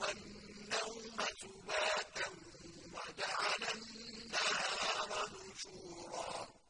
وَالنَّوْمَ سُبَاتًا وَجَعَلَ النَّهَارَ نُشُورًا.